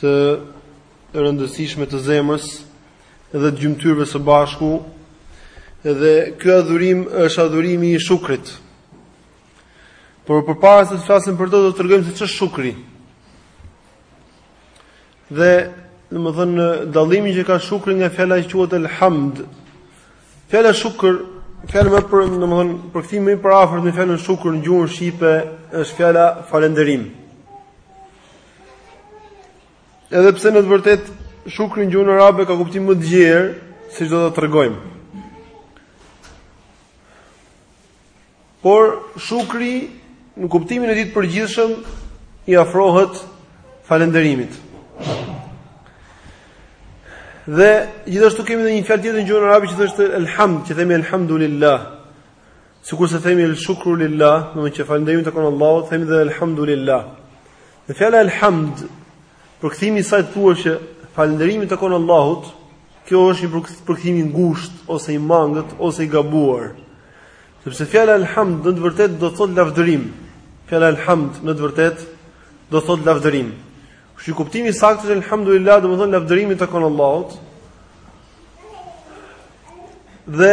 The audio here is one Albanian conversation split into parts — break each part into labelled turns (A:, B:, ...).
A: të rëndësishme të zemrës dhe të gjymtyrëve së bashku dhe ky adhurim është adhurimi i shukrit. Por përpara se të flasim për të, do të tregojmë se ç'është shukri. Dhe, domethënë, dallimi që ka shukri nga fjala që quhet el-hamd. Fjala shukr, fjala më për, domethënë, përkthimi më i përafërt me fjalën shukr në gjuhën shqipe është fjala falënderim. Edhe pse në të vërtetë shukri në gjuhën arabe ka kuptim më të gjerë, siç do ta tregojmë. Por shukri në kuptimin e tij të përgjithshëm i afrohet falënderimit. Dhe gjithashtu kemi edhe një fjalë tjetër në gjuhën arabe që është elhamd, që themi elhamdulillah. Sikur se themi el shukru lillah, domethënë që falënderimi i takon Allahut, themi dhe elhamdulillah. Dhe fjala elhamd, përkthimi i saj thuhet që falënderimi i takon Allahut, kjo është një përkthim i ngushtë ose i mangët ose i gabuar. Sepse fjala elhamd në të vërtetë do të thotë lavdërim. Fjala elhamd në të vërtetë do të thotë lavdërim. Kështu që kuptimi i saktë është elhamdulillah, domethënë lavdërimi i takon Allahut. Dhe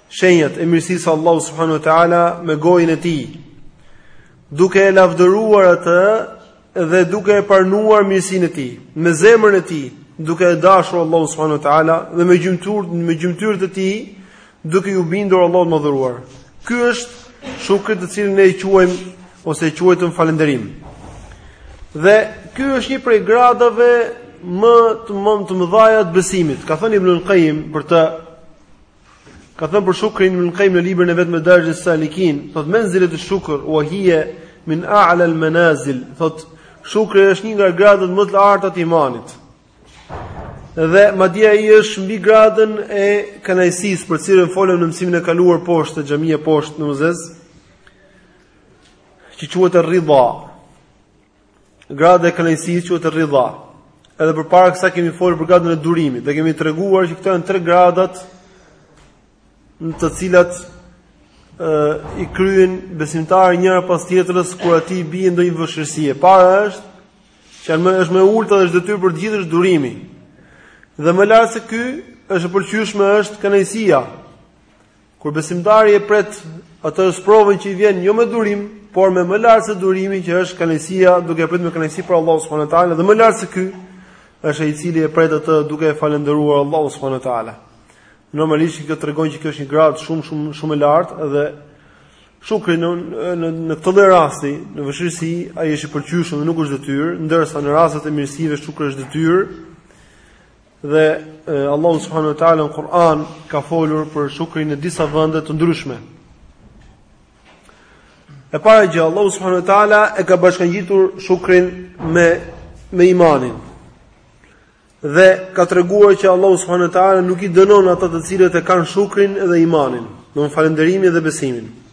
A: shenjat e mirësisë së Allahut subhanahu wa taala me gojën e tij, duke e lavdëruar atë dhe duke e pranuar mirësinë e tij, me zemrën e tij, duke e dashur Allahun subhanahu wa taala dhe me gjymtyr me gjymtyrët e tij, duke iu bindur Allahut të madhëruar. Ky është shukri të cilin ne e quajmë ose e quajtëm falënderim. Dhe ky është një prej gradave më të më të mëdha të besimit. Ka thënë Ibnul Qayyim për të Ka thënë për shukrin Ibnul Qayyim në librin e vet Madarij as-Salikin, thotë menzilet ash-shukr wa hiya min a'la al-manazil, thotë shukri është një nga gradët më të larta të imanit. Dhe madje ai është mbi gradën e kënaqësisë për cilën folëm në mësimin e kaluar poshtë te xhamia poshtë në Mëzez, që quhet Ridha. Grada e kënaqësisë quhet ridha. Edhe përpara kësaj kemi folur për gradën e durimit dhe kemi treguar që këto janë tre gradat të cilat ë i kryen besimtari njëra pas tjetrës kur atij i bie ndonjë vështirësi. E para është që më është më e ulta dhe është detyrë për të gjithë është durimi. Dhe më lart se ky është e pëlqyeshme është kënaqësia. Kur besimtari e pret atë sprovën që i vjen jo me durim, por me më lart se durimi që është kënaqësia, duke pritur me kënaqësi prej Allahut subhanahu wa taala dhe më lart se ky është ai i cili e pret atë duke e falënderuar Allahu subhanahu wa taala. Normalisht kjo tregon që kjo është një gradë shumë shumë shumë e lartë dhe shukri në në në këtë lloj rasti, në vështirësi, ai është i pëlqyeshëm dhe nuk është detyrë, ndërsa në rastet e mirësive shukri është detyrë. Dhe Allahu subhanahu wa taala në Kur'an ka folur për shukrin në disa vende të ndryshme. E para gjë, Allahu subhanahu wa taala e ka bashkangjitur shukrin me me imanin. Dhe ka treguar që Allahu subhanahu wa taala nuk i dënon ata të cilët e kanë shukrin dhe imanin, domethënë falënderimin dhe besimin.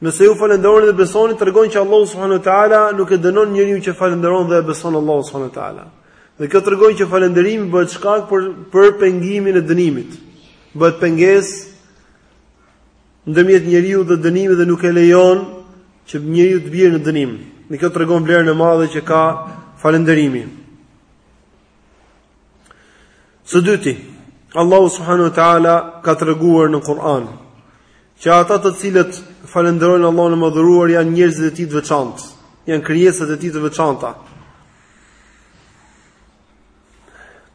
A: Nëse ju falënderoni dhe besoni, tregon që Allahu subhanahu wa taala nuk e dënon njeriun që falënderon dhe beson Allahun subhanahu wa taala. Dhe kjo tregon që falënderimi bëhet shkak për për pengimin e dënimit. Bëhet pengesë ndërmjet njeriut dhe dënimit dhe nuk e lejon që njeriu të bjerë në dënim. Dhe kjo tregon vlerën e madhe që ka falënderimi. Së dyti, Allahu subhanahu wa taala ka treguar në Kur'an që ata të cilët falënderojnë Allahun e Madhëruar janë njerëzit e tij të veçantë, janë krijesat e tij të veçanta.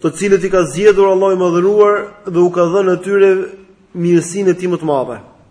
A: Të cilat i ka zgjedhur Allahu i Madhëruar dhe u ka dhënë atyre mirësinë e tij më të madhe.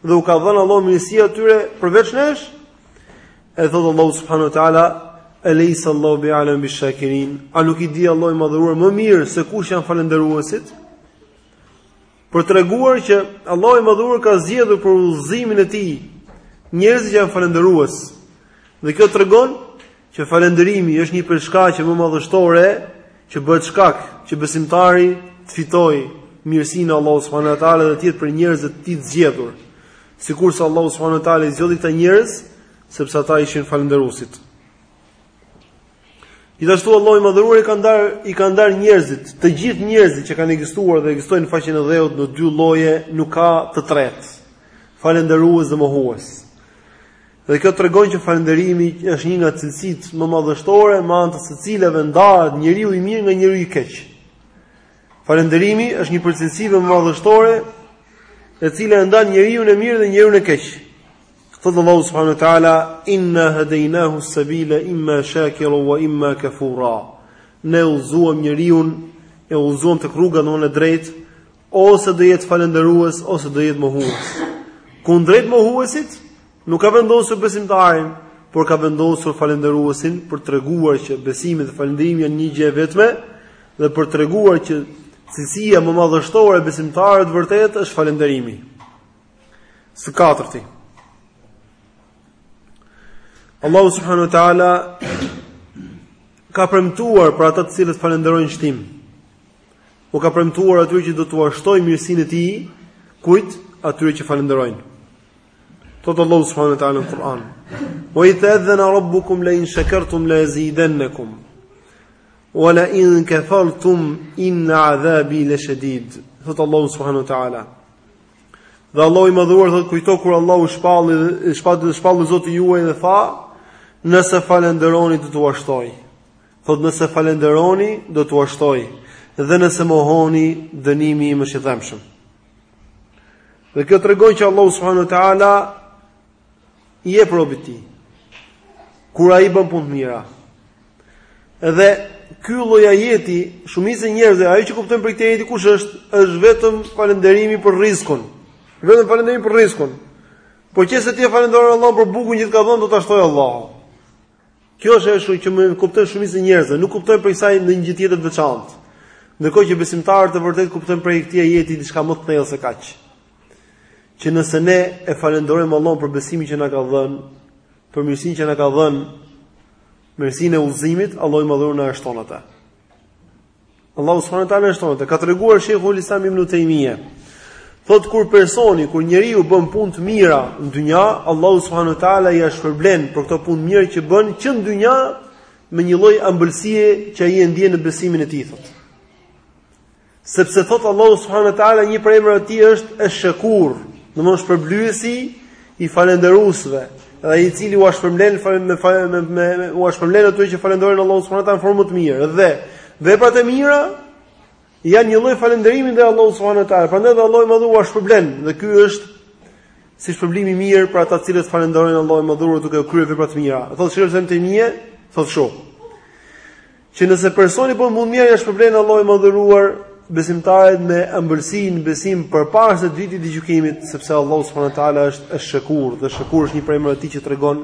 A: dhe u ka dhënë Allahu mirësi atyre përveç nesh? E thotë Allahu subhanahu wa taala, "Alaysa Allahu bi'alam bish-shakirin?" A nuk i di Allahu i madhëruar më mirë se kush janë falënderuesit? Për të treguar që Allahu i madhëruar ka zgjedhur për udhëzimin e tij njerëzit që janë falënderues. Dhe kjo tregon që falënderimi është një prej shkaqeve më madhështore që bëhet shkak që besimtari të fitojë mirësinë e Allahut subhanuhu teala dhe të jetë prej njerëzve të tij të zgjedhur. Sikurse Allahu subhanuhu teala i zgjodhi këta njerëz sepse ata ishin falënderuesit. Gjithashtu Allahu i Madhëruar i ka ndar i ka ndar njerëzit, të gjithë njerëzit që kanë ekzistuar dhe ekzistojnë në faqen e dheut në dy lloje, nuk ka të tretë. Falënderues dhe mohues. Dhe kjo tregon që falënderimi është një nga cilësitë më madhështore me anë të së cilave ndahet njeriu i mirë nga njeriu i keq. Falënderimi është një prej cilësive më madhështore e cila e ndan njeriun e mirë dhe njeriun e keq. Thotë Allahu subhanahu wa taala inna hadaynahu as-sabila imma shakira wa imma kafura. Ne udhëzuam njeriun, e udhëzuam tek rruga jonë e drejtë ose do jetë falënderues ose do jetë mohues. Kundrejt mohuesit nuk ka vendosur besimtarin, por ka vendosur falënderuesin për të treguar që besimi dhe falënderimi janë një gjë e vetme dhe për të treguar që cilësia më madhështore e besimtarit të vërtet është falënderimi. Së katërti. Allahu subhanahu wa taala ka premtuar për ata të cilët falënderojnë shtim. U ka premtuar atyre që do t'u shtojë mirësinë e tij, kujt? Atyre që falënderojnë. Thot Allahu subhanahu wa taala në Kur'an: "Wa idh taadhana rabbukum la in shakartum la azidannakum wa la in kafartum inna azabi la shadid." Thot Allahu subhanahu wa taala: Dhe Allahu i madhëruar thot kujto kur Allahu shpalli shpalli shpalli Zoti juaj dhe tha nëse falënderoni do t'ua shtoj. Thotë nëse falënderoni, do t'ua shtoj, dhe nëse mohoni, dënimi im është i dhembshëm. Dhe kjo tregon që Allahu subhanahu wa ta'ala i jep robit të tij, kur ai bën punë të mira. Edhe ky lloj ajeti, shumica e njerëzve, ajo që kuptojnë prej këtij ajeti kush është, është vetëm falënderimi për rrizkun. Vetëm falënderimi për rrizkun. Po qe se ti e falënderon Allahun për bukën që të ka dhënë, do ta shtojë Allahu. Kjo është ajo që kuptojnë shumica e njerëzve, nuk kuptojnë prej kësaj ndonjë gjë tjetër të veçantë. Ndërkohë që besimtarët e vërtetë kuptojnë prej këtij ajeti diçka më të thellë se kaq. Që nëse ne e falënderojmë Allahun për besimin që na ka dhënë, për mirësinë që na ka dhënë, mirësinë e udhëzimit, Allahu i madhëruar na e shton atë. Allahu subhanahu wa taala e shton, ka treguar Sheikhul Islam Ibn Tejmije. Thot kur personi, kur njeriu bën punë të mira në dynja, Allahu subhanahu wa taala ia shpërblen për këto punë të mira që bën që në dynja me një lloj ëmbëlsie që ai e ndjen në besimin e tij thot. Sepse thot Allahu subhanahu wa taala një prej emrave të tij është Ash-Shakur, domthonë shpërblyesi i falënderuesve dhe ai i cili u shpërmblen me me me u shpërmblen atyre që falënderojnë Allahun subhanahu wa taala në formë të mirë dhe veprat e mira janë një lloj falënderimi ndaj Allahut subhanahu wa taala prandaj dhe Allahu i madhëruar ua shpërblen dhe ky është si shpërblim i mirë për ata të cilët falënderojnë Allahun e madhëruar duke kryer vepra të mira thotë Sheikhul Islam Ibn Tejmije thotë shoh Që nëse personi bën punë të mira ja shpërblen Allahu i madhëruar besimtarit me ëmbëlsi në besim përpara se ditën e gjykimit, sepse Allahu subhanahu wa taala është Esh-Shekur dhe shekur është një prej emrave të tij që tregon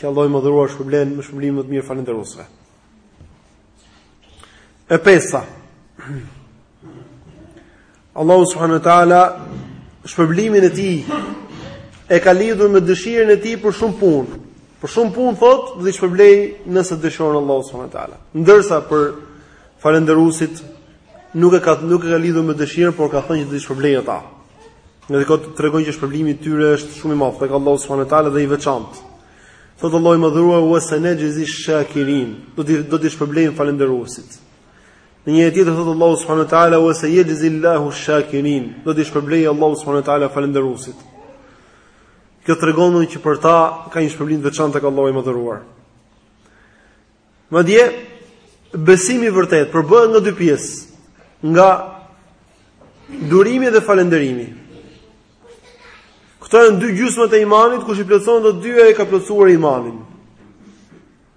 A: që Allahu i madhëruar shpërblen me shpërblim më të mirë falënderuesve. E pesa. Allahu subhanahu wa taala shpërblimin e tij e ka lidhur me dëshirën e tij për shumë punë. Për shumë punë thot, do t'i shpërblej nëse dëshiron Allahu subhanahu wa taala. Ndërsa për falënderuesit nuk e ka nuk e ka lidhur me dëshirën, por ka thënë që do t'i shpërblej ata. Dhe kjo tregon që shpërblimi i tyre është shumë i madh tek Allahu subhanahu wa taala dhe i veçantë. Thot Allahu i madhëruar wa sanajzi shakirin. Do t'i do t'i shpërblejmë falënderuesit. Në një tjetër thotë Allahu subhanahu wa taala wa sayajzi Allahu shakirin. Do t'i shpërblejë Allahu subhanahu wa taala falënderuesit. Kjo tregon që për ta ka një shpërblim të veçantë tek Allahu i madhëruar. Madje besimi i vërtetë përbëhet nga dy pjesë, nga durimi dhe falënderimi. Këto janë dy gjysmat e imanit, kush i plotëson të dyja e ka plotësuar imanin.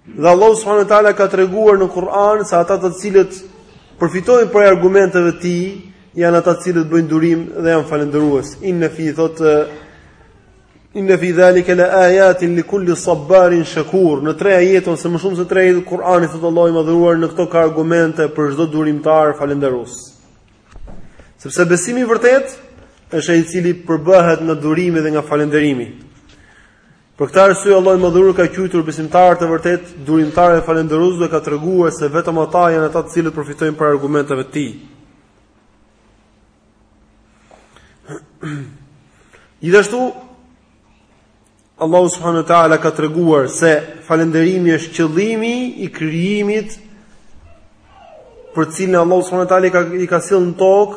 A: Dhe Allahu subhanahu wa taala ka treguar në Kur'an se ata të cilët përfitojnë prej argumenteve të tij janë ata të cilët bëjnë durim dhe janë falënderues. Inna fi thot Inna fi dhalika la ayatin li kulli sabarin shakur. Në tre ajete ose më shumë se tre ajete Kur'ani thot Allahu i madhëruar në këto ka argumente për çdo durimtar falënderues. Sepse besimi i vërtetë është ai i cili përbëhet nga durimi dhe nga falënderimi. Për këtë arsye Allahu i Madhëruar ka quajtur besimtarët e vërtetë durimtarë dhe falënderues dhe ka treguar se vetëm ata janë ata të cilët përfitojnë prej argumenteve të tij. Gjithashtu Allahu subhanahu wa taala ka treguar se falënderimi është qëllimi i krijimit për cilin Allahu subhanahu wa taala i ka i ka sjellë në tokë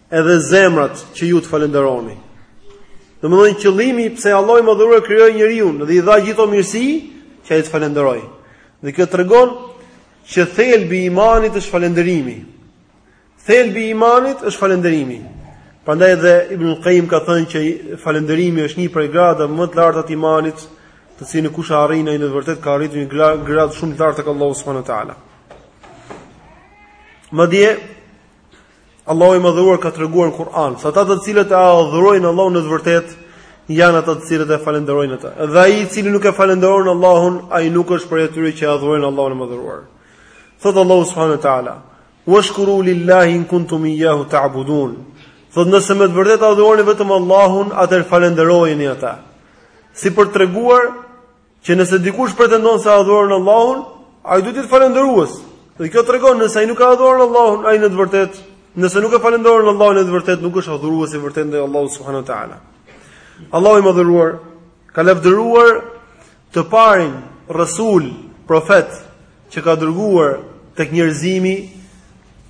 A: edhe zemrat që ju të falënderoni. Domethënë qëllimi pse Allahu i madhëruar e krijoi njeriu dhe i dha gjithë ato mirësi që ai të falënderojë. Dhe kjo tregon që thelbi i imanit është falënderimi. Thelbi i imanit është falënderimi. Prandaj edhe Ibn Qayyim ka thënë që falënderimi është një prej gradave më të larta të imanit, të cilin kush e arrin ai në të vërtetë ka arritur një gradë shumë të lartë tek Allahu subhanahu wa taala. Madje Allahu i Madhëruar ka treguar në Kur'an se ata të cilët e adhurojnë Allahun në të vërtetë janë ata të cilët e falënderojnë atë. Dhe ai i cili nuk e falënderon Allahun, ai nuk është prej atyre që e adhurojnë Allahun e Madhëruar. Thot Allahu subhanahu wa taala: "Washkuru lillahi in kuntum iyyahu ta'budun." Thot nëse me të vërtetë adhuroni vetëm Allahun, atëherë falënderojeni atë. Si për të treguar Që nëse dikush pretendon se adhuron Allahun, ai duhet të jetë falënderues. Dhe kjo tregon nëse ai nuk e adhuron Allahun, ai në të vërtetë, nëse nuk e falënderon Allahun në të vërtetë, nuk është adhurues i vërtetë ndaj Allahut subhanahu teala. Allahu i madhëruar ka lavdëruar të parin rasul, profet që ka dërguar tek njerëzimi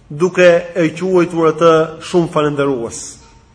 A: duke e quajtur atë shumë falënderues.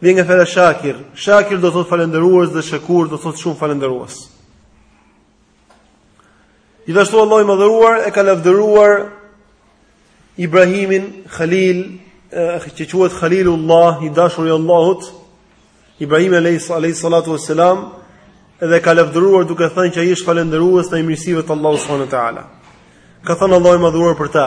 A: Vjen nga fjala shakir. Shakir do thotë falënderues dhe shakur do thotë shumë falënderues. Gjithashtu Allahu i madhëruar e ka lavdëruar Ibrahimin Khalil, që quhet Khalilullah, i dashur i Allahut, Ibrahimin alayhis salatu wassalam, dhe e ka lavdëruar duke thënë që ai është falënderues ndaj mirësive të Allahut subhanahu wa taala. Ka thënë Allahu i madhëruar për ta: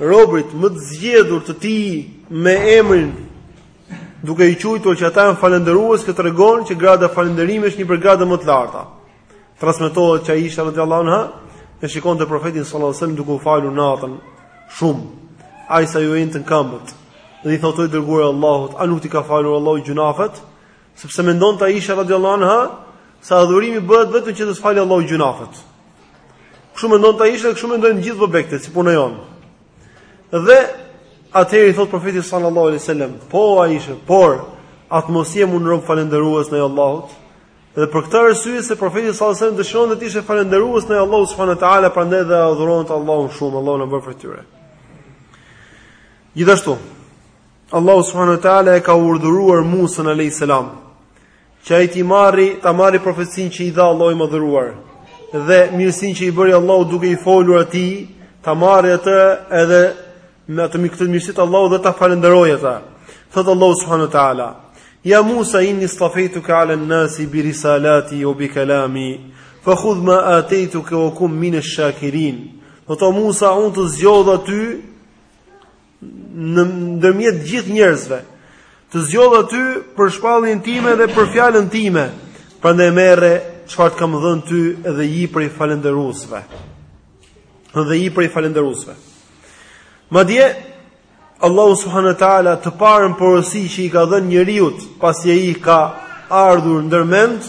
A: Robërit më të zgjedhur të Tij me emrin duke i quajtur që ata janë falënderues kjo tregon që grada e falënderimit është një prej gradave më të larta. Transmetohet që Aisha radhiyallahu anha e shikonte profetin sallallahu alajhi wasallam duke u falur natën shumë. Aq sa iu ënjtën këmbët. Dhe i thotë o i dërguar i Allahut, a nuk t'i ka falur Allahu gjynahet? Sepse mendonte Aisha radhiyallahu anha se adhurimi bëhet vetëm që të t'i falë Allahu gjynahet. Kështu mendonte Aisha, kështu mendojnë gjithë bobekët si puna jonë. Dhe atëherë i thot profeti sallallahu alaihi wasallam, po Aisha, por a të mos jem unë rob falënderues ndaj Allahut. Dhe për këtë arsye se profeti sallallahu alajhi wasallam dëshironte të ishte falënderues ndaj Allahut subhanahu wa taala, prandaj dhe adhuronte Allahun shumë, Allahu na bëftë prej tyre. Gjithashtu, Allahu subhanahu wa taala e ka urdhëruar Musan alayhis salam që ai t'i marri, ta marri profecinë që i dha Allahu i madhëruar dhe mirësinë që i bëri Allahu duke i folur atij, ta marri atë edhe me atë me këtë mirësi të Allahut dhe ta falënderojë atë. Thot Allahu subhanahu wa taala: "Ya Musa inni istafaytuka 'ala an-nasi bi risalati wa bi kalami, fa khudh ma ataytuka wa kun min ash-shakirin." Thot o Musa, unë të zgjodha ty në ndërmjet të gjithë njerëzve. Të zgjodha ty për shpalljen time dhe për fjalën time. Prandaj merre çfarë të kam dhënë ty dhe ji prej falënderuesve. Dhe ji prej falënderuesve. Madje Allahu subhanahu wa taala të parën porosi që i ka dhënë njeriut pasi ai ka ardhur ndër mend,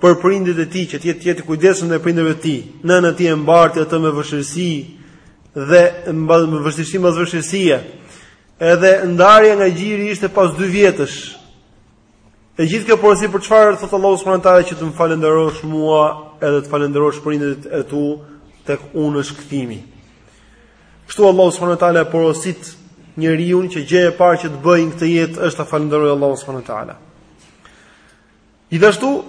A: për prindët e tij që të jetë i kujdesshëm ndaj prindërve të tij. Nëna e tij e mbarti atë me vështirësi dhe mbas me vështirësi mbas vështirësie. Edhe ndarja nga gjiri ishte pas 2 vjetësh. E gjithë kjo porosi për çfarë thot Allahu subhanahu wa taala që të më falënderosh mua edhe të falënderosh prindërit e tu tek unë është kthimi. Kështu Allahu subhanahu wa taala porosit njeriun që gjëja e parë që të bëjë në këtë jetë është ta falënderojë Allahun subhanahu wa taala. Gjithashtu,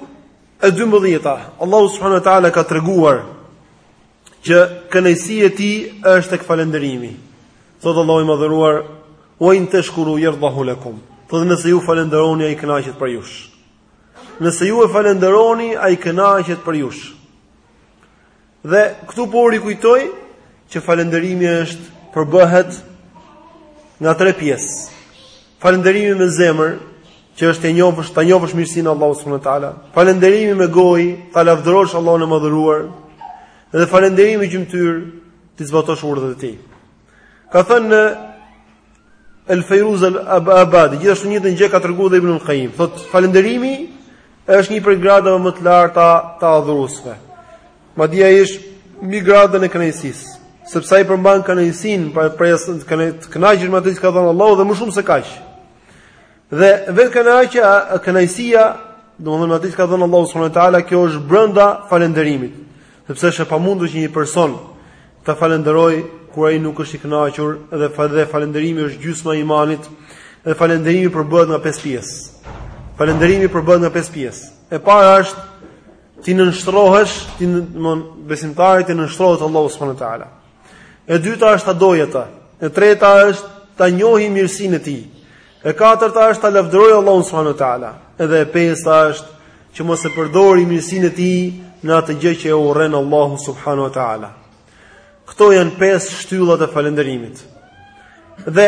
A: e dymbëdhjeta, Allahu subhanahu wa taala ka treguar që kënaqësia e tij është tek falënderimi. Thotë Allahu i madhëruar: "Wa in tashkuru yardahu lakum." Thotë nëse ju falënderoni ai kënaqet për ju. Nëse ju e falënderoni ai kënaqet për ju. Dhe këtu po rikujtoj që falënderimi është përbëhet nga tre pjesë. Falënderimi me zemër, që është ta njohësh, ta njohësh mirësinë e Allahut subhanahu wa taala. Falënderimi me gojë, ta lavdërosh Allahun e madhëruar. Dhe falënderimi me gjymtyrë, t'i zbatosh urdhrat e tij. Ka thënë Al-Fairuz al-Abadi, gjithashtu të njëjtën gjë ka treguar dhe Ibn al-Qayyim. Thot falënderimi është një prej gradave më të larta të adhuruesve. Madje ai është mbi gradën e kënaqësisë, sepse ai përmban kënaqësinë, pra të kënaqesh me atë që ka dhënë Allahu dhe më shumë se kaq. Dhe vetë kënaqja, kënaqësia, domethënë atë që ka dhënë Allahu subhanahu wa taala, kjo është brenda falënderimit, sepse është e pamundur që një person të falënderojë kur ai nuk është i kënaqur edhe falënderimi është gjysma e imanit dhe falënderimi përbëhet nga pesë pjesë. Falënderimi përbëhet nga pesë pjesë. E para është t'i nënshtrohesh, domthon besimtari t'i nënshtrohet Allahut subhanahu wa taala. E dyta është ta dojë atë. E treta është ta njohë mirësinë e tij. E katërta është ta lavdërojë Allahun subhanahu wa taala. Edhe e pesta është që mos ta përdorë mirësinë e tij në atë gjë që e urren Allahu subhanahu wa taala. Këto janë pesë shtyllat e falënderimit. Dhe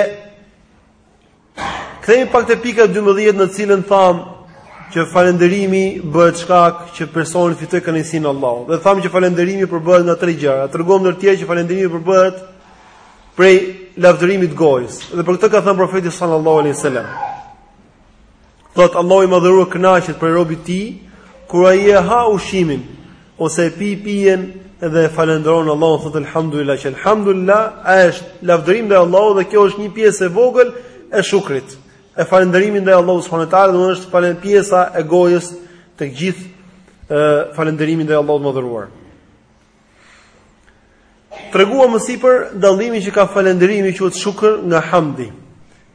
A: Kthehemi pak te pika 12 në të cilën thamë që falënderimi bëhet shkak që personi të fitojë kënaqësinë e Allahut. Dhe thamë që falënderimi përbëhet nga tre gjëra. Treguam ndër tjera që falënderimi përbëhet prej lavdërimit të gojës. Dhe për këtë ka thënë profeti sallallahu alaihi wasallam. Thot Allahu i madhëruar kënaqet prej robit të tij kur ai e ha ushqimin ose e pi pijen dhe e falënderon Allahun thot elhamdulillah që elhamdulillah është lavdërim ndaj Allahut dhe kjo është një pjesë e vogël e shukrit e falënderimit ndaj Allahut subhanahu teala domethënë pjesa e gojës tek gjithë falënderimi ndaj Allahut të madhëruar Treguam më sipër dallimin që ka falënderimi që quhet shukr nga hamdi.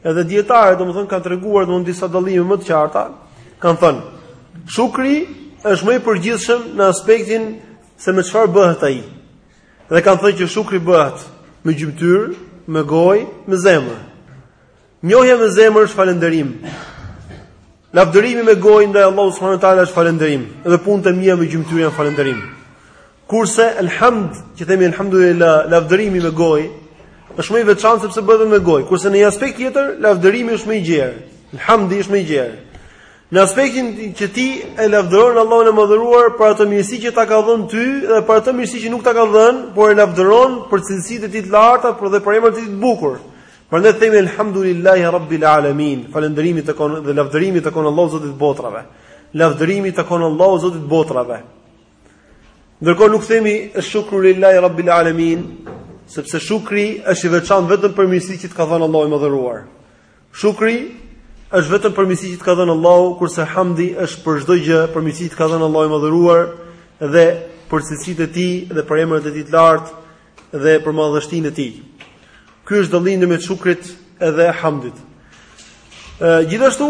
A: Edhe dietarët domethënë kanë treguar domethënë disa dallime më të qarta, kanë thënë shukri është më i përgjithshëm në aspektin se me çfarë bëhet ai. Dhe kanë thënë që shukri bëhet me gjymtyrë, me gojë, me zemër. Njohja me zemër është falënderim. Lavdërimi me gojë ndaj Allahut subhanuhu teala është falënderim dhe punët e mira me gjymtyrë janë falënderim. Kurse elhamd, që themi elhamdulillah, lavdërimi me gojë është më i veçantë sepse bëhet me gojë. Kurse në një aspekt tjetër, lavdërimi është më i gjerë. Elhamdi është më i gjerë. Në aspektin që ti e lavdëron Allahun e madhëruar për atë mirësi që ta ka dhënë ty dhe për atë mirësi që nuk ta ka dhënë, por e lavdëron për cilësitë e tij të larta, por dhe për emrat e tij të bukur. Prandaj themi elhamdulillahi rabbil alamin, falënderimi i takon dhe lavdërimi i takon Allahut Zotit të botrave. Lavdërimi i takon Allahut Zotit të botrave. Ndërkohë nuk themi shukru lillahi rabbil alamin, sepse shukri është i veçantë vetëm për mirësitë që të ka dhënë Allahu i madhëruar. Shukri është vetëm për mirësitë që të ka dhënë Allahu, kurse hamdi është për çdo gjë, për mirësitë që të ka dhënë Allahu i madhëruar dhe për cilësitë e tij dhe për emrat e tij të lartë dhe për madhështinë e tij. Ky është dallimi ndërmjet shukrit edhe hamdit. Ë gjithashtu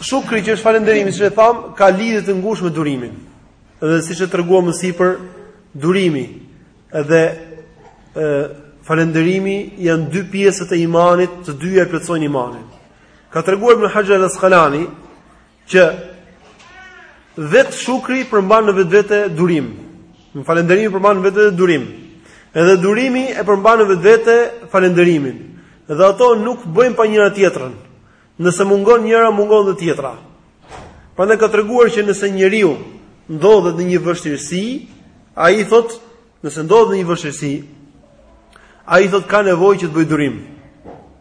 A: shukri që është falënderimi, siç e thamë, ka lidhje të ngushtë me durimin. Dhe siç e treguam më sipër, durimi dhe ë falënderimi janë dy pjesët e imanit, të dyja e plotësojnë imanin. Ka treguar Ibn Haxher el-Askalani Që vetë shukri përmban në vetvete durim. Falënderimi përmban në vetvete durim. Edhe durimi e përmban në vetvete falënderimin. Dhe ato nuk bëjnë pa njëra tjetrën. Nëse mungon njëra, mungon dhe tjetra. Prandaj ka treguar që nëse njeriu ndodhet në një vështirësi, ai thotë Nëse ndodhet në një vështirësi, ai thotë ka nevojë që të bëjë durim.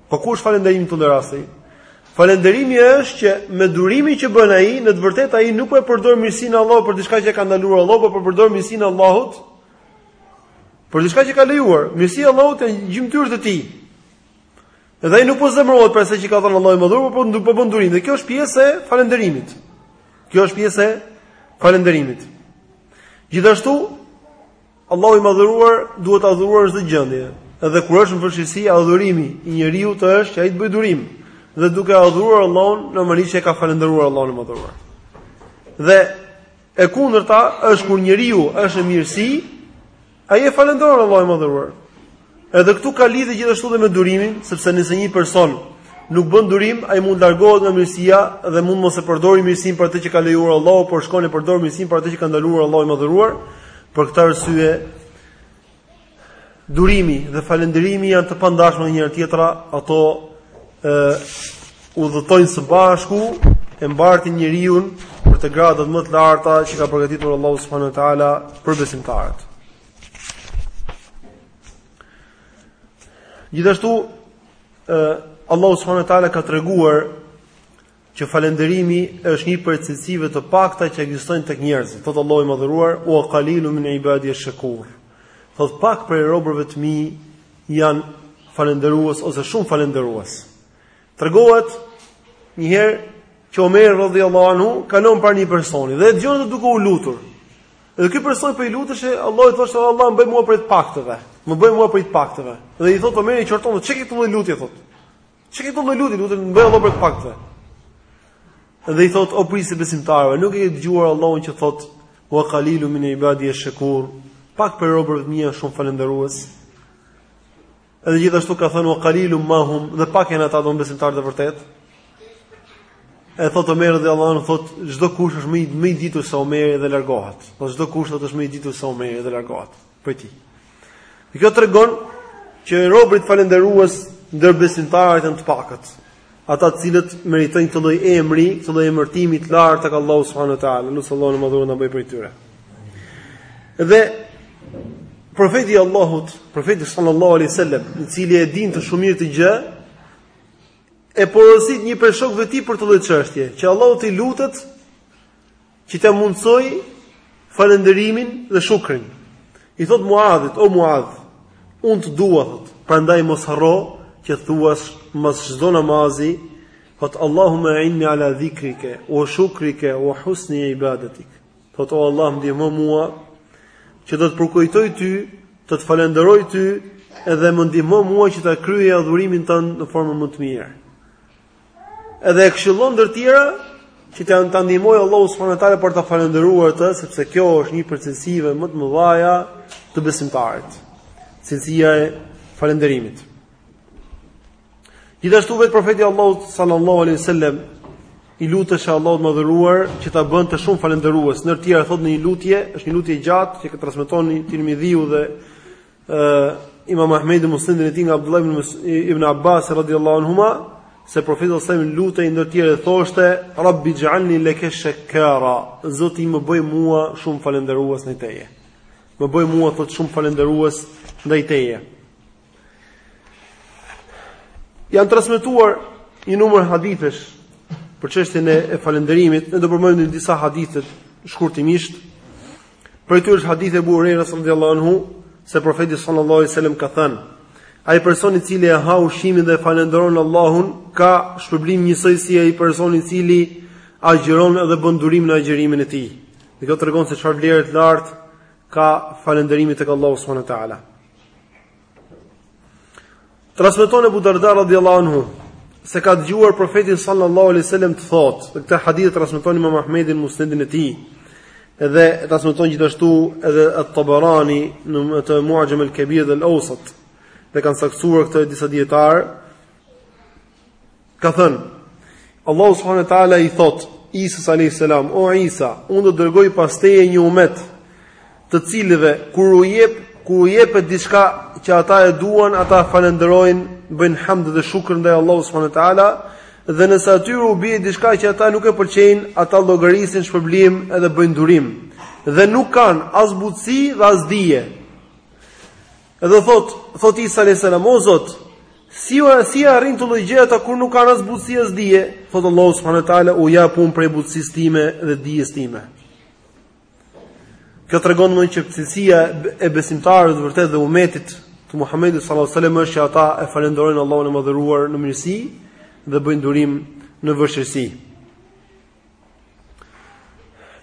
A: Po ku është falënderimi këtu në rast? Falënderimi është që me durimin që bën ai, në të vërtetë ai nuk po e përdor mirësinë e Allahut për diçka që e ka ndaluar Allahu, por po përdor mirësinë e Allahut për diçka që ka lejuar. Mirësia e Allahut është gjymtyrët e tij. Dhe ai nuk po zemërohet prej asaj që ka dhënë Allahu i madhëruar, por po bën durim. Dhe kjo është pjesë e falënderimit. Kjo është pjesë e falënderimit. Gjithashtu, Allahu i madhëruar duhet adhuruar në çdo gjendje. Edhe kur është në vështirësi, adhurimi i njeriut është që ai të bëjë durim dhe duke adhuruar Allahun domethënë që e ka falënderuar Allahun e madhëruar. Dhe e kundërta është kur njeriu është në mirësi, Ai e falënderon Allahun e Madhëruar. Edhe këtu ka lidhje gjithashtu dhe me durimin, sepse nëse një person nuk bën durim, ai mund të largohet nga mirësia dhe mund mos e përdorë mirësinë për atë që ka lejuar Allahu, por shkon e përdor mirësinë për atë që ka ndaluar Allahu i Madhëruar. Për këtë arsye durimi dhe falënderimi janë të pandashme nga njëra tjetra, ato ë udhëtojnë së bashku e mbartin njeriun për te gradat më të larta që ka përgatitur Allahu subhanahu wa taala për besimtarët. Gjithashtu ë Allahu subhanahu wa taala ka treguar Që falënderimi është një prej cilësive të pakta që ekzistojnë tek njerëzit. Thot Allahu i Madhëruar: "Wa qalilun min ibadi ash-shakur." Thot pak prej robërve të mi janë falënderues ose shumë falënderues. Tregohet një herë që Omer radhiyallahu anhu kalon para një personi dhe e dëgjon atë duke u lutur. Dhe ky person po i lutesh Allahut, i thoshte, "Allah më bëj mua prej të paktëve, më bëj mua prej të paktëve." Dhe i thotë Omeri, qorton, "Çka ke këtë lutje?" thotë. Çka ke këtë lutje, lutem më bëj Allah prej të paktëve. Dhe i thot o prijësi besimtarëve, nuk e ke dëgjuar Allahun që thot wa qalilu min ibadi ash-shakur, pak prej robërve të mi janë shumë falënderues. Edhe gjithashtu ka thënë wa qalilu ma hum, dhe pak janë ata, domethënë besimtarë të vërtetë. E thot Omer radhiyallahu anhu thot çdo kush është më i më i ditur se Omeri dhe largohet. Po çdo kush thot është më i ditur se Omeri dhe largohet. prej tij. Dhe kjo tregon që robërit falënderues ndër besimtarët janë të pakët, ata të cilët meritojnë këtë lloj emri, këtë lloj emërtimi të lartë tek Allahu subhanahu wa taala, lusim Allahun e Madhëruar të na bëj prej tyre. Dhe profeti i Allahut, profeti sallallahu alaihi wasallam, i cili e dinte shumë mirë këtë gjë, e porosit një prej shokëve të tij për këtë lloj çështje, që Allahut t'i lutet Që t'ia mundësoj falënderimin dhe shukrin. I thot Muadhit, o Muadh, unë të dua, thot, prandaj mos harro që thuash mas çdo namazi, thot Allahumma inni ala dhikrike, wa shukrike, wa husni ibadatik. Thot o Allah, më ndihmo mua që të të përkujtoj ty, të të falënderoj ty, edhe më ndihmo mua që ta kryej adhurimin tënd në formën më të mirë. Edhe e këshillon ndër tjera që ta ndihmojë Allahu subhanahu wa taala për ta falënderuar atë, sepse kjo është një prej cilësive më të mëdha të besimtarit. Cilësia e falënderimit. Gjithashtu vetë profeti i Allahut sallallahu alaihi wasallam i luteshe Allahut të Madhëruar që ta bënte shumë falënderues. Ndër të tjera thotë në një lutje, është një lutje e gjatë që e transmeton Tirmidhiu dhe Imam Ahmedi në Musnedin e tij nga Abdullah ibn Ibn Abbas radhiyallahu anhuma se profeti sallallahu alajhi wasallam lutej ndër tjera thoshte Rabbi ij'alni laka shakkara Zoti më bëj mua shumë falënderues ndaj teje më bëj mua thot shumë falënderues ndaj teje janë transmetuar një numër hadithesh për çështjen e falënderimit ne do përmendim disa hadithe shkurtimisht Prej tyre është hadithi i Abu Hurairës radhiyallahu anhu se profeti sallallahu alaihi wasallam ka thënë: Ai person i cili e ha ushqimin dhe e falënderon Allahun ka shpërblim njësoj si ai person i cili agjëron dhe bën durim në agjërimin e tij. Dhe kjo tregon se çfarë vlere të lartë ka falënderimi tek Allahu subhanahu wa taala. Transmeton Abu Darda radhiyallahu anhu se ka dëgjuar profetin sallallahu alaihi wasallam të thotë, dhe këtë hadith e transmeton Imam Ahmedi në Musnedin e tij, edhe transmeton gjithashtu edhe At-Tabarani te Mu'jam al-Kabir dhe al-Awsat. Dhe kanë saktësuar këtë disa dijetarë Ka thënë, Allahu subhanahu wa taala i thotë Isa alayhi salam, o Isa, unë do të dërgoj pas teje një umet, të cilëve kur u jep, kur u jepet diçka që ata e duan, ata falënderojnë, bëjnë hamd dhe shukr ndaj Allahu subhanahu wa taala, dhe nëse atyre u bie diçka që ata nuk e pëlqejnë, ata llogarisin shpërblim edhe bëjnë durim dhe nuk kanë as butësi dhe as dije. Edhe thot, thot Isa alayhis salam, o Zot, si, si arrijnë këtë lloj gjëje ata kur nuk kanë as butësi as dije? Thot Allahu subhanahu wa taala, u jap un prej butësisë time dhe dijes time. Kjo tregon më që cilësia e besimtarëve të vërtetë dhe umetit të Muhamedit sallallahu alaihi wasallam është që ata e falënderojnë Allahun e madhëruar në mirësi dhe bëjnë durim në vështirësi.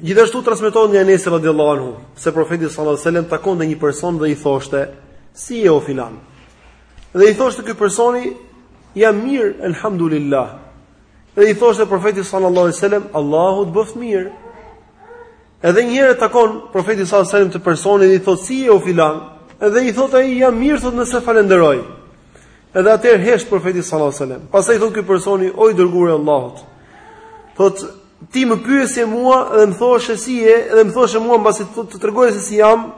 A: Gjithashtu transmetohet nga Enesi radhiyallahu anhu se profeti sallallahu alaihi wasallam takonte një person dhe i thoshte: "Si je o filan?" Dhe i thoshte ky personi: "Jam mirë, elhamdulillah." Dhe i thoshte profeti sallallahu alaihi wasallam: "Allahu të bëftë mirë." Edhe një herë takon profeti sallallahu alaihi wasallam këtë personin dhe i thotë: "Si je o filan?" Edhe i thotë ai: "Jam mirë, thotë nëse falenderoj." Edhe atëherë hesht profeti sallallahu alajhi wasallam. Pastaj i thotë ky personi, o i dërguar i Allahut. Thotë ti më pyesje mua dhe më thoshe si je dhe më thoshe mua mbasi të, të tregoja se si jam,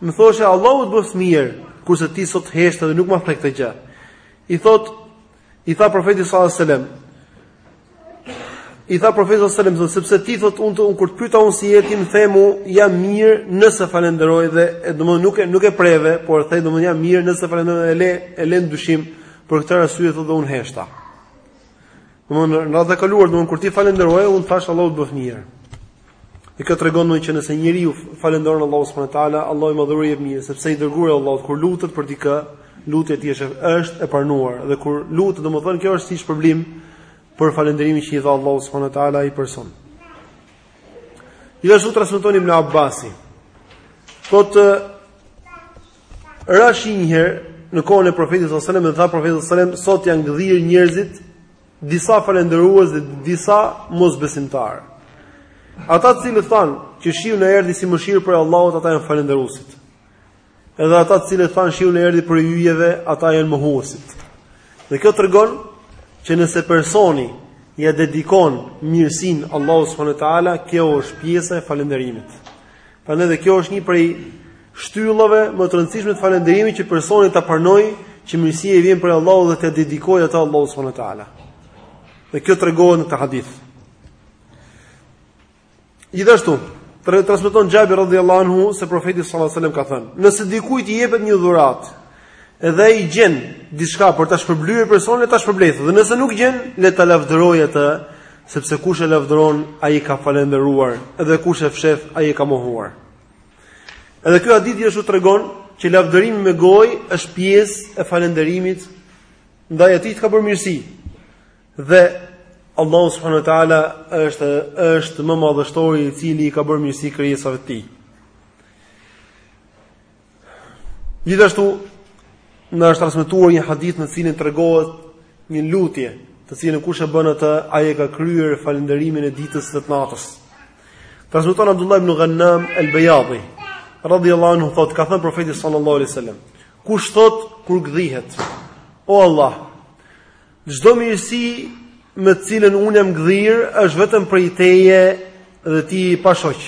A: më thoshe Allahu të bëftë mirë, kurse ti sot heshte dhe nuk ma the këtë gjë. I thotë i tha profeti sallallahu alajhi wasallam, I tha profeti sallallahu alajhi wasallam, sepse ti thot unë un, kur të pyeta unë si je ti më the mu jam mirë nëse falenderoj dhe domethënë nuk e nuk e preve, por the domethënë jam mirë nëse falenderoj e le e le në dyshim për këtë arsye thotë dhe unë heshta. Domethënë radhën e kaluar domethënë kur ti falenderove unë të thash Allahu të bëftë mirë. Dhe kjo tregon më që nëse njeriu falënderon Allahun subhanahu wa taala, Allahu i madhëruar i jep mirë, sepse i dërguar i Allahut kur lutet për dikë, lutja e tij është është e pranuar. Dhe kur lutet, domethënë kjo është si shpërblim për falënderimin që i dha Allahu subhanahu wa taala ai person. Gjithashtu transmeton Ibn Abbasi. Thotë ra shi një herë në kohën e profetit sallallahu alajhi wasallam, dhe tha profeti sallallahu alajhi wasallam, sot janë gdhir njerëzit disa falënderues dhe disa mosbesimtarë. Ata të cilët thanë që shiu na erdhi si mëshirë prej Allahut, ata janë falënderuesit. Edhe ata të cilët thanë shiu na erdhi prej yjeve, ata janë mohuesit. Dhe kjo tregon që nëse personi ia dedikon mirësinë Allahut subhanahu wa taala, kjo është pjesa e falënderimit. Prandaj dhe kjo është një prej shtyllave më të rëndësishme të falënderimit që personi ta pranojë që mirësia i vjen prej Allahut dhe t'ia dedikojë atë Allahut subhanahu wa taala. Dhe kjo tregohet në këtë hadith. Gjithashtu, transmeton Xhabir radhiyallahu anhu se profeti sallallahu alajhi wasallam ka thënë: "Nëse dikujt i jepet një dhuratë, Edhe ai gjen diçka për ta shpërblyer personin le ta shpërblejë. Dhe nëse nuk gjen, le ta lavdërojë atë, sepse kush e lavdëron, ai e ka falënderuar, edhe kush e fsheh, ai e ka mohuar. Edhe ky hadith gjithashtu tregon që lavdërimi me gojë është pjesë e falënderimit ndaj atij që të ka bërë mirësi. Dhe Allahu subhanahu wa taala është është më madhështori i cili i ka bërë mirësi krijesave të tij. Gjithashtu na është transmetuar një hadith në të cilin tregohet një lutje, të cilën kush e bën atë, ai e ka kryer falënderimin e ditës dhe të natës. Transmeton Abdullah ibn Ghanam al-Bayadi, radhiyallahu anhu, thotë, ka thënë profeti sallallahu alaihi wasallam, kush thotë kur gdhihet, o Allah, Çdo mirësi me të cilën unë jam gdhir është vetëm prej teje dhe ti i pashoq.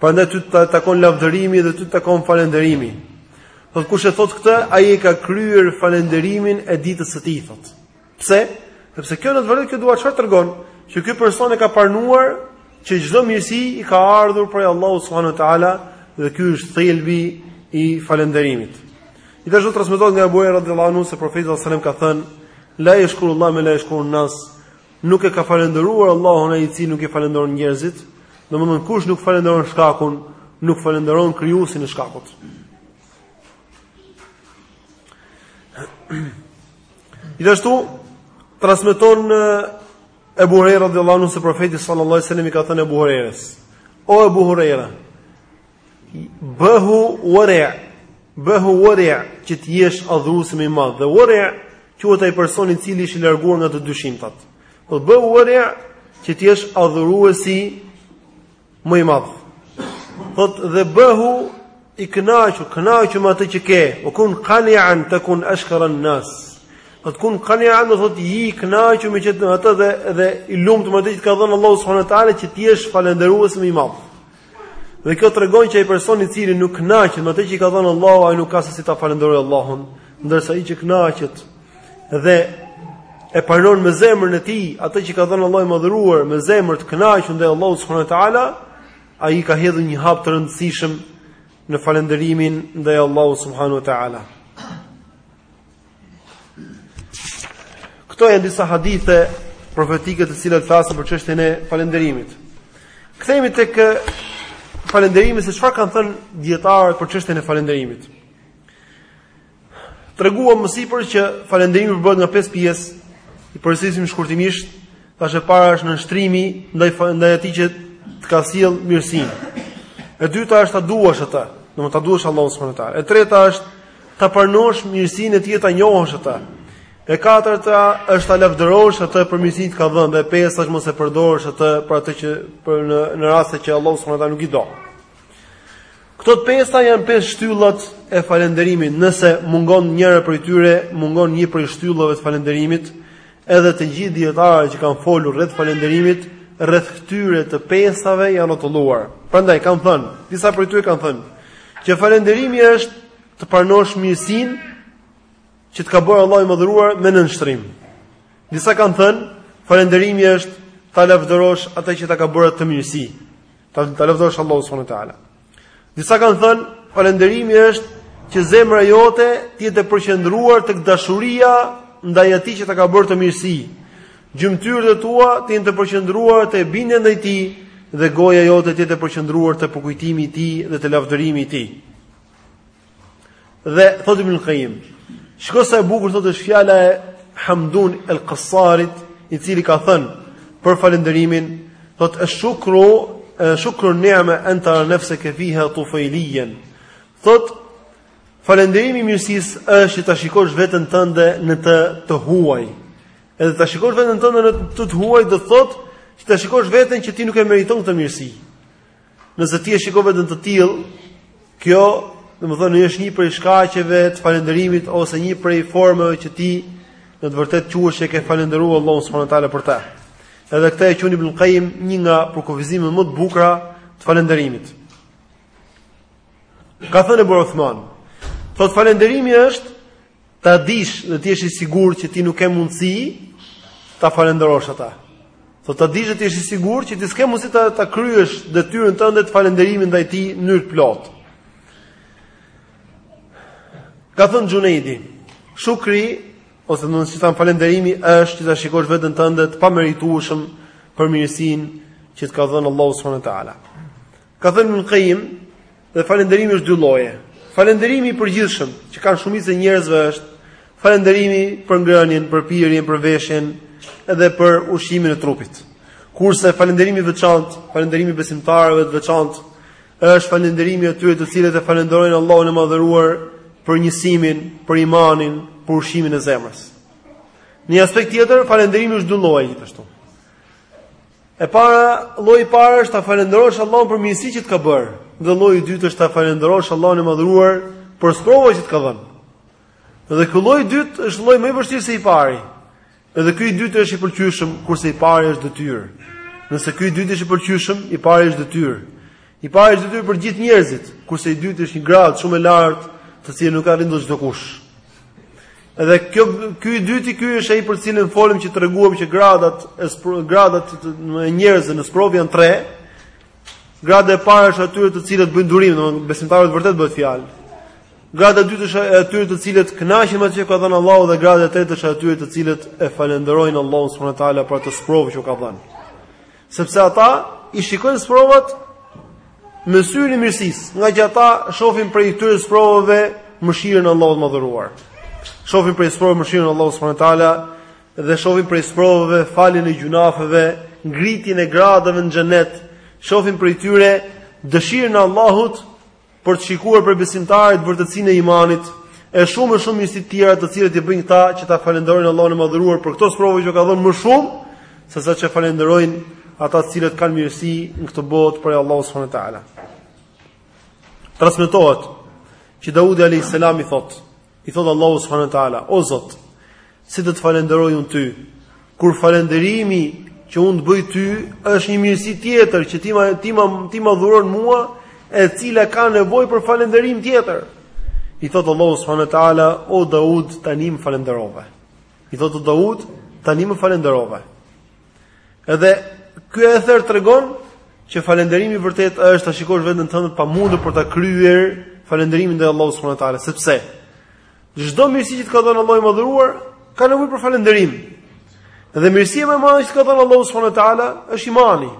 A: Prandaj ty të takon lavdërimi dhe ty të takon falënderimi. Thotë kush e thotë këtë, ai e ka kryer falënderimin e ditës së tij thotë. Pse? Sepse kjo në të vërtetë kjo dua çfarë tregon, që ky person e ka pranuar që çdo mirësi i ka ardhur prej Allahut subhanahu wa taala dhe ky është thelbi i falënderimit. Gjithashtu transmetohet nga Abu radhiyallahu anhu se profeti sallallahu alajhi wasallam ka thënë: "La yashkuru Allah men la yashkuru nas." Nuk e ka falënderuar Allahun ai i cili nuk i falënderon njerëzit, domethënë kush nuk falënderon shkakun, nuk falënderon krijuesin e shkakut. Gjithashtu transmeton Ebu Hurajra radhiyallahu anhu se profeti sallallahu alaihi wasallam i ka thënë Ebu Hurajres, O Ebu Hurajra, bëhu wari', bëhu wari' që të jesh adhuruesi më i madh. Dhe wari' quhet ai person i cili është i larguar nga të dyshimtat. Po bëhu wari' që të jesh adhuruesi më i madh. Thotë dhe bëhu i kënaqur, kënaqur me atë që ke. O kun qani'an takun ashkara an-nas. Thotë kun qani'an do thotë i kënaqur me çdo atë dhe dhe i lumtë me atë që të ka dhënë Allahu subhanahu wa taala që të jesh falënderues më i madh. Dhe kjo tregon që ai person i cili nuk kënaqet me atë që i ka dhënë Allahu, ai nuk ka se si ta falënderojë Allahun, ndërsa ai që kënaqet Dhe e pranon me zemrën e tij atë që ka dhënë Allahu i madhëruar me zemër të kënaqur ndaj Allahut subhanahu wa taala, ai ka hedhur një hap të rëndësishëm në falënderimin ndaj Allahut subhanahu wa taala. Këto janë disa hadithe profetike të cilat flasin për çështjen e falënderimit. Kthehemi tek falënderimi se çfarë kanë thënë dijetarët për çështjen e falënderimit. Treguam më sipër që falënderimi përbëhet nga pesë pjesë. I përsërisim shkurtimisht, tash e para është nënshtrimi ndaj ndaj atij që të ka sjellë mirësinë. E dyta është ta duash atë, domethënë ta duash Allahun subhanuhu teala. E treta është ta pranosh mirësinë e tij ta njohësh atë. E katërta është ta lavdërosh atë për mirësinë që ka dhënë dhe e pesta është mos e përdorësh atë për atë që për në në raste që Allahu subhanuhu teala nuk i do. Këto të pesta janë pesë shtyllat e falënderimit. Nëse mungon njëra prej tyre, mungon një prej shtyllave të falënderimit. Edhe të gjithë dijetarët që kanë folur rreth falënderimit, rreth këtyre të pesave janë rrotulluar. Prandaj kanë thënë, disa prej tyre kanë thënë, që falënderimi është të pranosh mirësinë që të ka bërë Allahu i madhëruar me nënshtrim. Disa kanë thënë, falënderimi është ta lavdërosh atë që ta ka bërë atë mirësi. Ta ta lavdërosh Allahun subhanahu wa taala. Disa kanë thënë, falënderimi është që zemra jote të jetë e përqendruar tek dashuria ndaj atij që ta ka bërë atë mirësi. Gjymtyrët e tua të jenë të përqendruara te bindja ndaj tij dhe goja jote të jetë e përqendruar te përkujtimi i tij dhe te lavdërimi i tij. Dhe thotë Ibn Qayyim, shiko sa e bukur thotë është fjala e Hamdun el-Qassarit, i cili ka thënë për falënderimin, thotë është shukru, shukru ni'ma an tara nafsaka fiha tufayliyan. Thotë falënderimi i mirësisë është që ta shikosh veten tënde në të të huaj. Edhe ta shikosh veten tënde në të të huaj do të thotë që ta shikosh veten që ti nuk e meriton këtë mirësi. Nëse ti e shikon veten të tillë, kjo, domethënë, është një prej shkaqeve të falënderimit ose një prej formave që ti në të vërtetë quhesh që ke falënderuar Allahun subhanuhu teala për të. Edhe këtë e quan Ibn Qayyim një nga përkufizimet më të bukura të falënderimit. Ka thënë Ebu Uthman, thotë falënderimi është ta dish dhe të jesh i sigurt që ti nuk ke mundësi ta falënderosh ata. Do ta dish dhe të jesh i sigurt që ti s'ke mundësi ta, ta kryesh detyrën tënde të falënderimit ndaj tij në mënyrë të plotë. Ka thënë Xhunejdi, shukri ose do të thotë falënderimi është që ta shikosh veten tënde të pameritueshëm për mirësinë që të ka dhënë Allahu subhanahu wa taala. Ka thënë Ibn Qayyim, dhe falënderimi është dy lloje. Falënderimi i përgjithshëm që kanë shumica e njerëzve është falënderimi për ngrënien, për pirjen, për veshjen dhe për ushqimin e trupit. Kurse falënderimi i veçantë, falënderimi i besimtarëve të veçantë është falënderimi i atyre të cilët e falënderojnë Allahun e Madhëruar për njësimin, për imanin, për ushqimin e zemrës. Në një aspekt tjetër, falënderimi është dy lloje gjithashtu. E para, lloji i parë është ta falënderosh Allahun për mirësitë që të ka bërë, dhe lloji i dytë është ta falënderosh Allahun e madhëruar për sprova që të ka dhënë. Dhe ky lloj i dytë është lloj më i vështirë se i pari. Edhe ky i dytë është i pëlqyeshëm, kurse i pari është detyrë. Nëse ky i dytë është i pëlqyeshëm, i pari është detyrë. I pari është detyrë për gjithë njerëzit, kurse i dyti është një gradë shumë e lartë, të cilën nuk e arrin dot çdo kush. Edhe kjo ky i dyti ky është ai për të cilin folëm që treguam që gradat e gradat e njerëzve në sprovë janë tre. Grada e parë është e atyre të cilët bëjnë durim, domethënë besimtarët e vërtetë bëhet fjalë. Grada e dytë është e atyre të cilët kënaqen me atë që ka dhënë Allahu dhe grada e tretë është e atyre të cilët e falënderojnë Allahun subhanahu teala për atë sprovë që u ka dhënë. Sepse ata i shikojnë sprovat me syrin e mirësisë, ngaqë ata shohin prej tyre sprovave mëshirën e Allahut të madhëruar. Shohin prej sprovave mëshirën e Allahut subhanahu wa taala dhe shohin prej sprovave faljen e gjynaheve, ngritjen e gradave në xhenet, shohin prej tyre dëshirën e Allahut për të shikuar prej besimtarëve vërtetësinë e imanit, e shumë e shumë mirësi të tjera të cilat i bëjnë këta që ta falenderojnë Allahun e Madhëruar për këto sprova që u ka dhënë më shumë se sa që falenderojnë ata të cilët kanë mirësi në këtë botë prej Allahut subhanahu wa taala. Transmetohet që Daudi alayhis salam i thotë: I thotë Allahut subhanahu wa taala: O Zot, si do të falënderoj unë ty, kur falënderimi që unë të bëj ty është një mirësi tjetër që ti ma ti ma ti ma dhuron mua, e cila ka nevojë për falënderim tjetër. I thotë Allahu subhanahu wa taala: O Daud, tani më falënderove. I thotë o Daud, tani më falënderove. Edhe ky ether tregon që falënderimi i vërtetë është ta shikosh veten tënde të pamundur për ta kryer falënderimin ndaj Allahut subhanahu wa taala, sepse çdo mirësi që të ka dhënë Allahu i madhëruar ka nevojë për falënderim. Dhe mirësia më e madhe që të ka dhënë Allahu subhanahu wa taala është imani.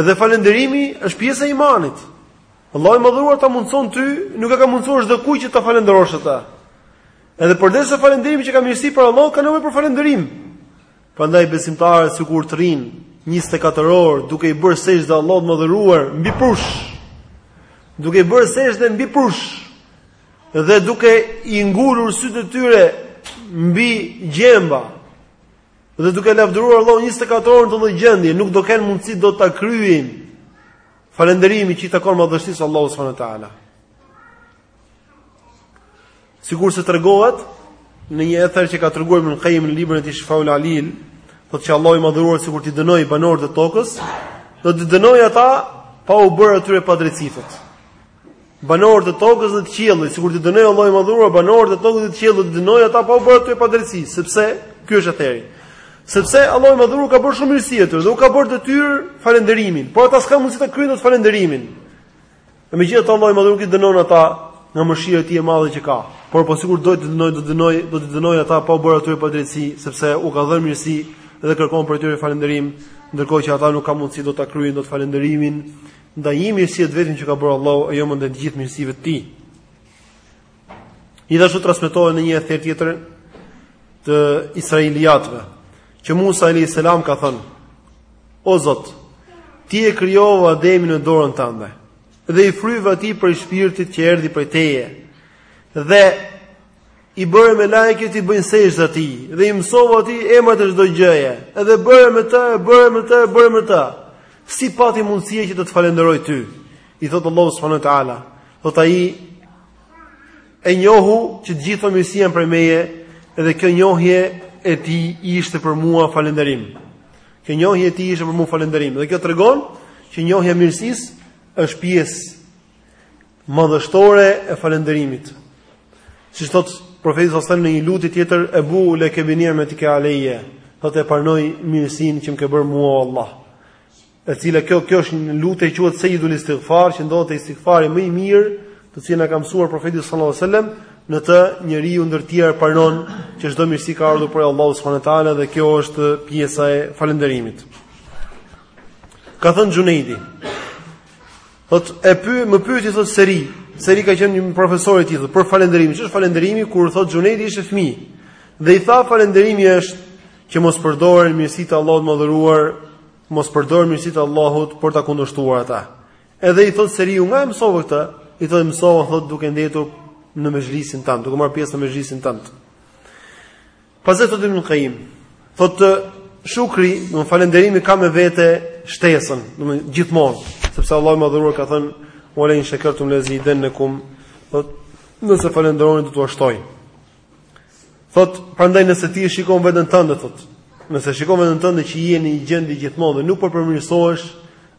A: Edhe falënderimi është pjesë e imanit. Allahu i madhëruar ta mundson ty, nuk e ka mundsuar çdo kujt që ta falënderosh atë. Edhe përderisa falënderimi që ka mirësi prej Allahut ka nevojë për falënderim. Prandaj besimtarët sikur të rrin 24 orë duke i bërë sexhde Allahut të madhëruar mbi prush. Duke i bërë sexhde mbi prush dhe duke i ngulur sytë e tyre mbi gjemba dhe duke lavdëruar Allahun 24 orë në çdo gjendje, nuk do kenë mundësi dot ta kryejnë falënderimin që i takon madhështisë së Allahut subhanahu wa taala. Sikurse tregohet, në një ether që ka treguar Ibn Kajim në librin e tij Shifaul Alil, thotë që Allahu i madhëruar sikur t'i dënojë banorët e tokës, do t'i dënojë ata pa u bërë atyre padrejtësi. Banorët e tokës dhe të qiellit, sikur t'i dënojë Allahu i madhëruar banorët e tokës dhe të qiellit, do t'i dënojë ata pa u bërë atyre padrejtësi, sepse ky është etheri. Sepse Allahu i madhëruar u ka bërë shumë mirësi atyre dhe u ka bërë detyrë falënderimin, por ata s'kanë mundësi ta kryejnë dot falënderimin. E megjithatë Allahu i Madhëruar nuk i dënon ata nga mëshira e Tij e madhe që ka, por po sikur do t'i dënojë, do t'i dënojë, do t'i dënojë ata pa u bërë atyre padrejtësi, sepse u ka dhënë mirësi dhe kërkon prej tyre falënderim, ndërkohë që ata nuk kanë mundësi dot ta kryejnë dot falënderimin ndaj një mirësie të vetme që ka bërë Allahu e jo më ndaj të gjithë mirësive të Tij. Gjithashtu transmetohet në një ether tjetër të Israiliatëve që Musa alayhis salam ka thënë: O Zot, ti e krijove Ademin me dorën tënde dhe i fryve atij prej shpirtit që erdhi prej teje. Dhe i bëre melaiket t'i bëjnë sexhde atij, dhe i mësove atij emrat e çdo gjëje, edhe bëre me të, bëre me të, bëre me të, si pati mundësi ai që të të falënderojë ty, i thotë Allahu subhanahu wa taala. Thotë ai, E njohu që të gjitha mirësitë janë prej meje dhe kjo njohje e tij ishte për mua falënderim. Kjo njohje e tij ishte për mua falënderim. Dhe kjo tregon që njohja e mirësisë është pjesë madhështore e falënderimit. Siç thotë profeti sallallahu alajhi wasallam në një lutje tjetër ebu'u leke bini'metike alejje, thotë e pranoj mirësinë që më ke bërë mua o Allah. E cila kjo kjo është një lutje quhet Sayyidul Istighfar, që ndodhet te istighfari më i mirë, të cilin e ka mësuar profeti sallallahu alajhi wasallam, në të njeriu ndër të tjerë pranon që çdo mirësi ka ardhur prej Allahu subhanahu wa taala dhe kjo është pjesa e falënderimit. Ka thënë Xhunejdi. Thotë e py, më pyeti thotë Seri, Seri ka qenë një profesor i tij thotë për falënderimin. Ç'është falënderimi kur thotë Xhunejdi ishte fëmijë? Dhe i tha falënderimi është që mos përdorën mirësitë e Allahut të madhëruar Mos përdor mirësitë e Allahut për ta kundërshtuar atë. Edhe i thotë Seriu, nga e mësove këtë? I thotë e mësova thotë duke ndenjur në mexhlisin tënd, duke marrë pjesë në mexhlisin tënd. Pastaj thotë Ibn Qayyim, thotë shukri, thotë falënderimi ka me vete shtesën, thotë gjithmonë, sepse Allahu i madhëruar ka thënë wa la in shakartum la azidannakum. Thotë nëse falënderoni do t'ua shtoj. Thot, prandaj nëse ti e shikon veten tënde thot, nëse shikon veten tënde që je në një gjendje gjithmonë dhe nuk po përmirësohesh,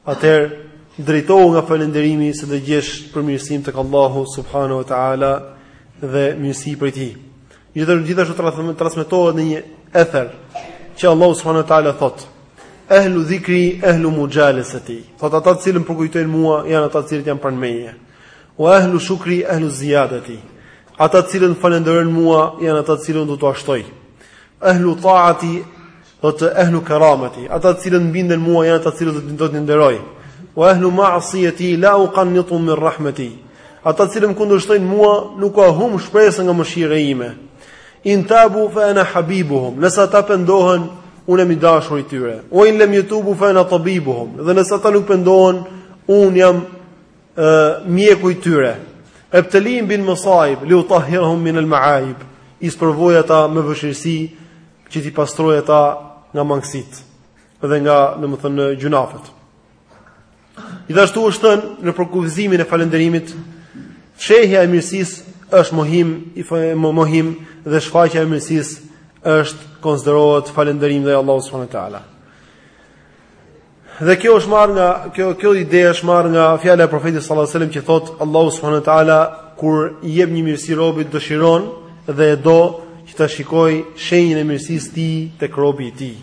A: atëherë drejtohu nga falënderimi se do gjesh përmirësim tek Allahu subhanahu wa taala dhe mirësi prej tij. Gjithashtu gjithashtu transmetohet në një ether që Allahu subhanahu wa taala thot: Ehlu dhikri, ehlu mujalesati. Thot ata të cilët përkujtojnë mua, janë ata të cilët janë pranë meje. Wa ehlu shukri, ehlu ziyadati. Ata të cilët më falënderojnë mua janë ata të cilët do t'ua shtoj. Ehlu ta'ati do të ehlu karamati. Ata të cilët më binden mua janë ata të cilët do t'i nderoj. Wa ehlu ma'siyati la uqannituhum min rahmati. Ata të cilët kundërshtojnë mua nuk ua humb shpresën nga mëshira ime. In tabu fa ana habibuhum. Nëse ata pendohen, unë jam i dashur i tyre. Wa in lam yatubu fa ana tabibuhum. Dhe nëse ata nuk pendohen, unë jam mjeku i tyre. Ebtelihim bil masaib, li u tahirhum min el maaib, i sprovoj ata me vështirësi që t'i pastroj ata nga mangësitë dhe nga, domethënë, gjynahet. Gjithashtu është thënë në përkufizimin e falënderimit, fshehja e mirësisë është mohim, i fa, mohim dhe shfaqja e mirësisë është konsiderohet falënderim ndaj Allahut subhanahu wa taala. Dhe kjo është marrë nga kjo kjo ide është marrë nga fjala e profetit sallallahu alajhi wasallam që thotë Allahu subhanahu wa taala kur i jep një mirësi robit dëshiron dhe e do që ta shikojë shenjën e mirësisë së tij tek robi i tij.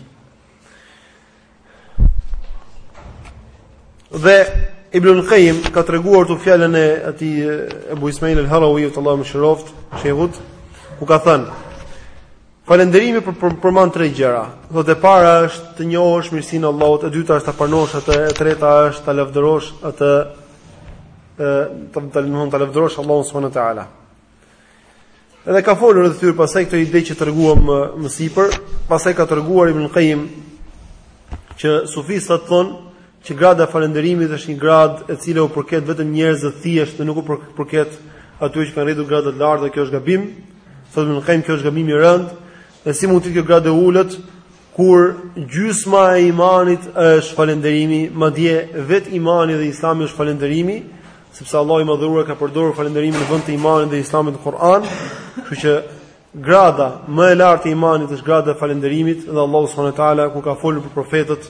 A: Dhe Ibn al-Qayyim ka treguar këtu fjalën e atij Abu Ismail al-Harawi, Allahu e mëshiroftë, shehut, ku ka thënë Falënderimi për për përmban tre gjëra. Thotë e para është të njohësh mirësinë e Allahut, e dyta është ta pranosh atë, e treta është ta lavdërosh atë ë të të mund ta lavdërosh Allahun subhanahu wa taala. Edhe ka folur rreth tyre pastaj këto ide që treguam më, më sipër, pastaj ka treguar Ibn Qayyim që sufistët thonë që grada e falënderimit është një gradë e cila u përket vetëm njerëzve të thjeshtë dhe nuk u përket atyre që kanë arritur grada të larta, kjo është gabim. Thotë Ibn Qayyim, kjo është gabim i rëndë. Dhe si mund të jetë kjo gradë e ulët kur gjysma e imanit është falënderimi, madje vetë imani dhe Islami është falënderimi, sepse Allahu i Madhëruar ka përdorur falënderimin në vend të imanit dhe Islamit në Kur'an, kështu që Grada më e lartë e imanit është grada e falënderimit dhe Allahu subhanahu wa taala kur ka folur për profetët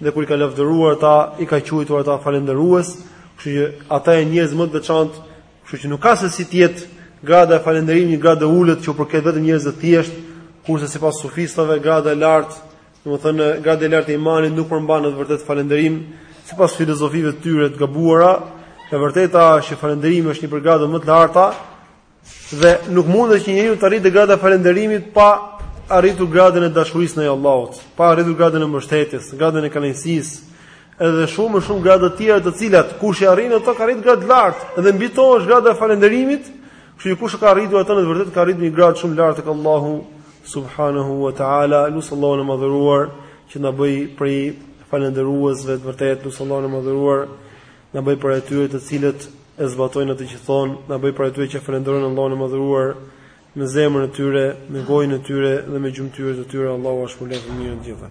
A: dhe kur i ka lavdëruar ata, i ka quajtur ata falënderues, kështu që ata janë njerëzit më të veçantë, kështu që nuk ka se si të jetë grada e falënderimit një gradë e ulët që u përket vetëm njerëzve të thjeshtë, kurse sipas sufistëve grada e lartë, domethënë grada e lartë e imanit nuk përmban në të vërtetë falënderim, sipas filozofive të tyre të gabuara, e vërteta është që falënderimi është një prej gradave më të larta, Dhe nuk mundet që njeriu të arritë gradën e falënderimit pa arritur gradën e dashurisë ndaj Allahut, pa arritur gradën e mbështetjes, gradën e kënaqësisë, edhe shumë e shumë grada të tjera të cilat kush i arrin ato ka arrit gradë të lartë dhe mbi to është grada e falënderimit, kështu që kush e ka arritur atë në të vërtetë ka arritur një gradë shumë lart tek Allahu subhanahu wa taala, lus Allahun e Madhëruar që na bëj prej falënderuesve të vërtetë, lus Allahun e Madhëruar Na bëj prej atyre të cilët e zbatojnë atë që thonë, na bëj prej atyre që falënderojnë Allahun e Madhëruar me zemrën e tyre, me gojën e tyre dhe me gjymtyrët e tyre, Allahu ua shpërbleftë me të mira të gjithëve.